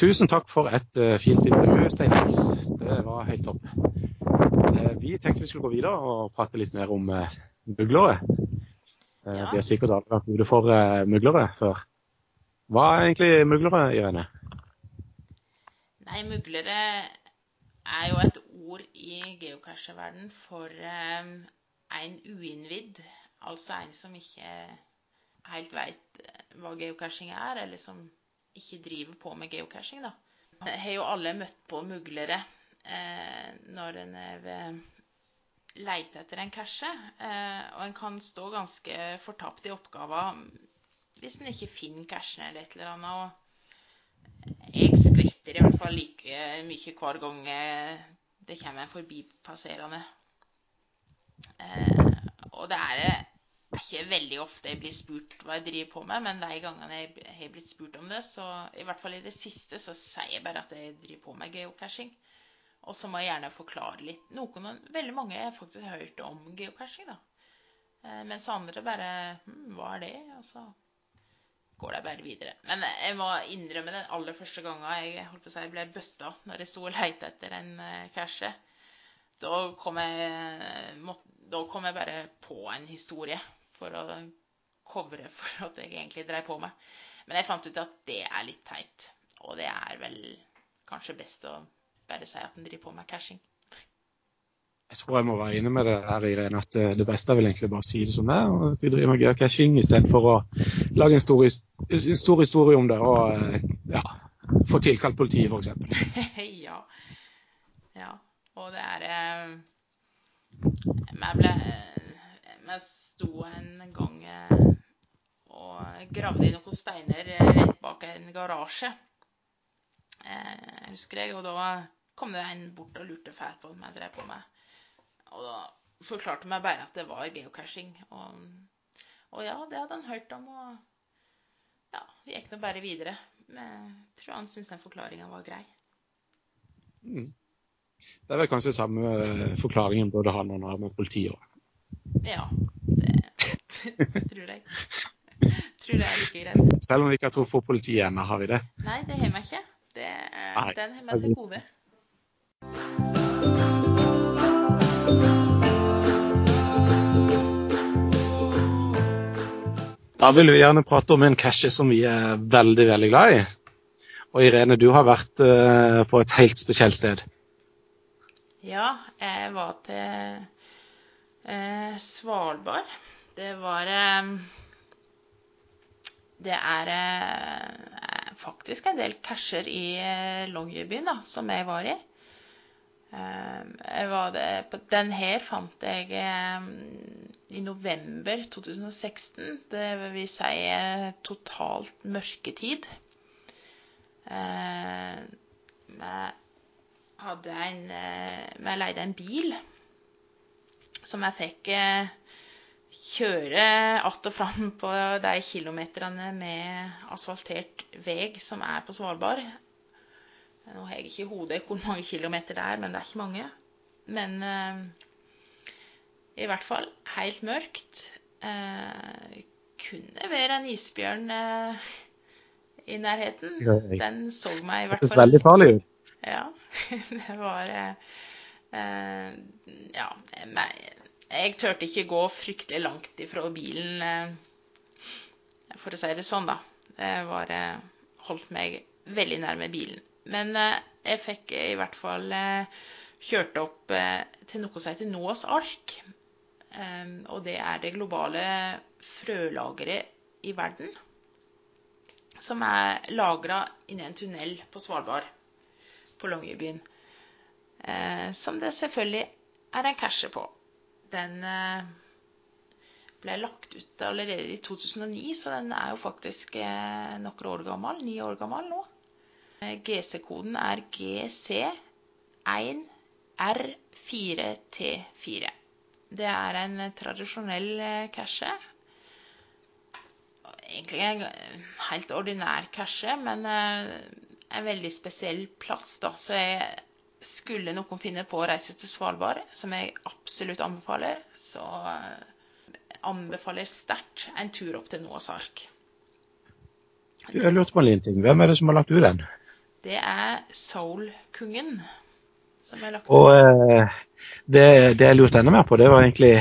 tusen takk for et uh, fint intervju, Steinnes. Det var helt topp. Uh, vi tenkte vi skulle gå videre og prate litt mer om uh, muglere. Ja. Vi har sikkert alle vært ute for muglere før. Hva er egentlig muglere, Irene? Nei, muglere er jo et ord i geocache-verden for en uinnvidd. Altså en som ikke helt veit hva geocaching er, eller som ikke driver på med geocaching, da. Jeg har jo alle møtt på muglere eh, når en leter etter en cache. Eh, og en kan stå ganske fortapt i oppgaven hvis en ikke finner cachen eller et eller annet. Og jeg skvetter i hvert fall like mye hver gang det kommer en forbipasserende. Eh, og det er er veldig ofte jeg blir spurt hva jeg driver på med, men de gangene jeg har blitt spurt om det, så i hvert fall i det siste, så sier jeg bare at jeg driver på med geocaching. Og så må jeg gjerne forklare litt. Noen, veldig mange har faktisk hørt om geocaching, da. Eh, mens andre bare hm, Hva er det? Og så går de bare videre. Men jeg må innrømme den aller første gangen jeg holdt på å si, ble busta når jeg sto og leita etter en uh, cache. Da kom, jeg, da kom jeg bare på en historie for å covre for at jeg egentlig dreiv på med. Men jeg fant ut at det er litt teit. Og det er vel kanskje best å bare si at en driver på med cashing. Jeg tror jeg må være enig med det her, Irene, at eh, det beste er vel egentlig bare å si det som det er. og At vi driver med geocaching istedenfor å lage en stor, en stor, historie om det og eh, ja, få tilkalt politiet, f.eks. ja. ja. Og det er eh, Jeg ble jeg sto en gang eh, og gravde i noen steiner rett bak en garasje. Jeg husker jeg, og da kom det en bort og lurte fælt på hva jeg drev på med. Og da forklarte meg bare at det var geocaching. Og, og ja, det hadde han hørt om, og ja, det gikk nå bare videre. Men jeg tror han syntes den forklaringa var grei. Mm. Det er vel kanskje samme forklaringen både han og han har med politiet òg. Ja, det tror jeg. Tror det er like greit. Selv om vi ikke har tro på politiet ennå, har vi det? Nei, det har vi ikke. Det, den har vi til gode. Da vil vi gjerne prate om en cache som vi er veldig, veldig glad i. Og Irene, du har vært uh, på et helt spesielt sted. Ja, jeg var til Eh, Svalbard. Det var eh, Det er eh, faktisk en del casher i eh, Longyearbyen da, som jeg var i. Eh, jeg var det, den her fant jeg eh, i november 2016. Det vil si eh, totalt mørketid. vi hadde en Vi leide en bil som jeg fikk eh, kjøre att og fram på de kilometerne med asfaltert vei som er på Svalbard. Nå har jeg ikke i hodet hvor mange kilometer det er, men det er ikke mange. Men eh, i hvert fall helt mørkt. Eh, kunne være en isbjørn eh, i nærheten. Den så meg i hvert fall. Det er veldig farlig ut. Ja. Det var eh, Eh, ja, jeg turte ikke gå fryktelig langt ifra bilen, eh, for å si det sånn, da. Jeg var, eh, holdt meg veldig nærme bilen. Men jeg fikk i hvert fall kjørt opp til noe som heter Noas ark. Og det er det globale frølageret i verden. Som er lagra inni en tunnel på Svalbard, på Longyearbyen eh, som det selvfølgelig er en cashe på. Den eh, ble lagt ut allerede i 2009, så den er jo faktisk eh, noen år gammel. Ni år gammel nå. Eh, GC-koden er GC1R4T4. Det er en tradisjonell cache. Egentlig en helt ordinær cache, men en veldig spesiell plass. da, Så jeg skulle noen finne på å reise til Svalbard, som jeg absolutt anbefaler, så eh, anbefaler jeg sterkt en tur opp til Noas ark. Jeg lurte på en liten ting. Hvem er det som har lagt ut den? Det er Soul-kungen som har lagt ut. Og eh, det, det jeg lurte enda mer på, det var egentlig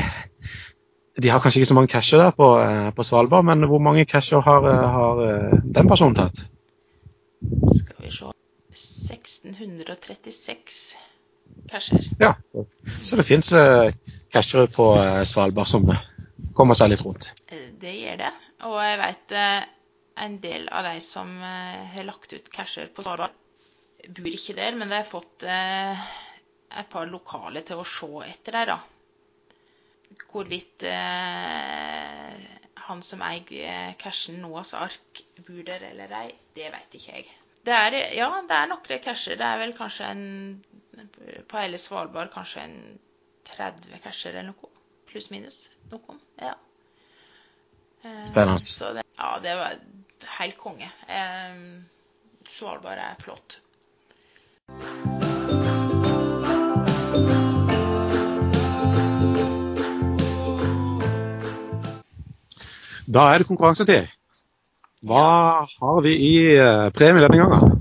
De har kanskje ikke så mange casher der på, eh, på Svalbard, men hvor mange casher har, eh, har den personen tatt? Skal vi se 1636 casher. Ja, så, så det fins uh, cashere på uh, Svalbard som kommer seg litt rundt. Eh, Det gjør det. Og jeg vet uh, en del av de som eh, har lagt ut casher på Svalbard, bor ikke der, men de har fått eh, et par lokale til å se etter dem, da. Hvorvidt eh, han som eier eh, cashen Noas ark, bor der eller ei, det vet ikke jeg. Det er, ja, det er noen casher. Det er vel kanskje en På hele Svalbard kanskje en 30 casher eller noe. Pluss-minus. Noen. Ja. Eh, Spennende. Så det, ja, det var helt konge. Eh, Svalbard er flott. Da er det konkurransetid. Hva har vi i eh, premie denne gangen?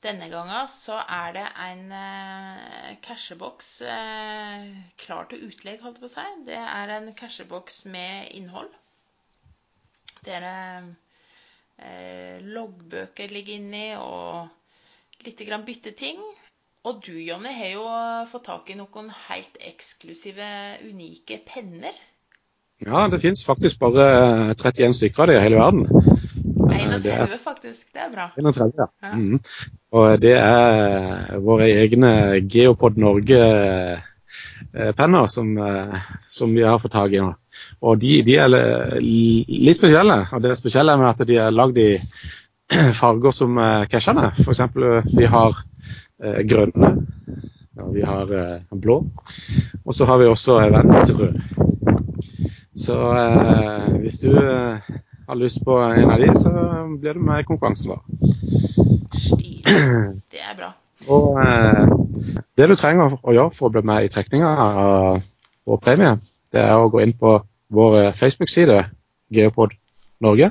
Denne gangen så er det en eh, casheboks eh, klar til utlegg, holdt jeg på å si. Det er en casheboks med innhold. Der eh, loggbøker ligger inni, og litt grann bytteting. Og du, Jonny, har jo fått tak i noen helt eksklusive, unike penner. Ja, det fins faktisk bare eh, 31 stykker av det i hele verden. Eh, det er 31, faktisk. Det er bra. 31, ja. Ja. Mhm. Og det er våre egne Geopod Norge-penner som, eh, som vi har fått tak i nå. Og de, de er litt spesielle. Og det spesielle er med at de er lagd i farger som eh, cashene. Eh, vi har eh, grønne, og vi har eh, blå, og så har vi også event rød. Så eh, hvis du eh, har lyst på en av de, så blir du med i konkurransen vår. Det er bra. Og eh, det du trenger å gjøre for å bli med i trekninga av vår premie, det er å gå inn på vår eh, Facebook-side, Geopod Norge.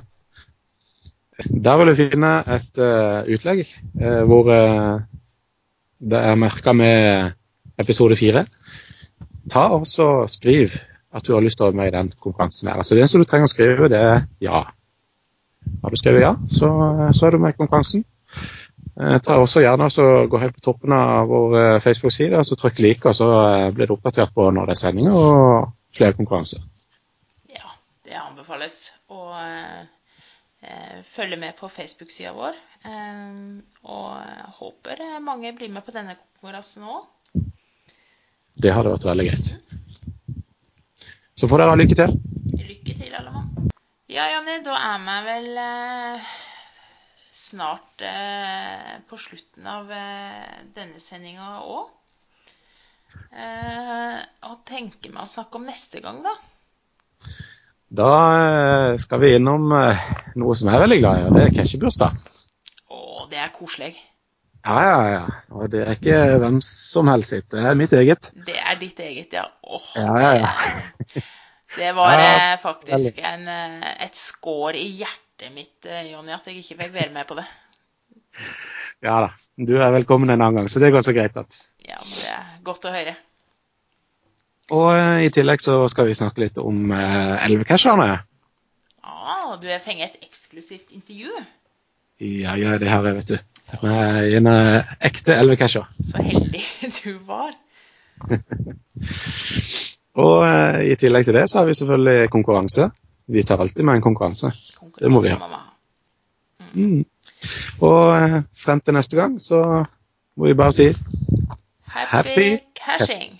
Der vil du finne et uh, utlegg uh, hvor uh, det er merka med episode fire. Ta og så skriv at du har lyst til å være med i den konkurransen her. Altså Det eneste du trenger å skrive, det er ja. Har du skrevet ja, så, så er du med i konkurransen. Jeg ta også gjerne og Gå helt på toppen av vår eh, Facebook-side og så trykk like, og så eh, blir du oppdatert på når det er sending og flere konkurranser. Ja, det anbefales å eh, eh, følge med på Facebook-sida vår. Eh, og håper eh, mange blir med på denne konkurransen òg. Det hadde vært veldig greit. Så får dere ha lykke til. Lykke til, alle mann. Ja, Janni, da er vi vel eh, snart eh, på slutten av eh, denne sendinga òg. Eh, og tenker vi å snakke om neste gang, da? Da eh, skal vi innom eh, noe som jeg er veldig glad i, og det er cashebursdag. Å, det er koselig. Ja, ja, ja. Og det er ikke hvem som helst sitt. Det er mitt eget. Det er ditt eget, ja. Åh, Ja, ja, ja. Det, var Ja, eh, faktisk en, eh, et skår i hjertet mitt, eh, Jonny, at jeg ikke fikk være med på det. Ja da. Du er velkommen en annen gang, så det går så greit at Ja, men Det er godt å høre. Og i tillegg så skal vi snakke litt om eh, elvecasherne. Ah, du har fengt et eksklusivt intervju. Ja, ja, det har jeg, vet du. Med en ekte elvecasher. Så heldig du var. Og eh, i tillegg til det så har vi selvfølgelig konkurranse. Vi tar alltid med en konkurranse. Det må vi ha. Mm. Og eh, frem til neste gang så må vi bare si Happy, Happy cashing.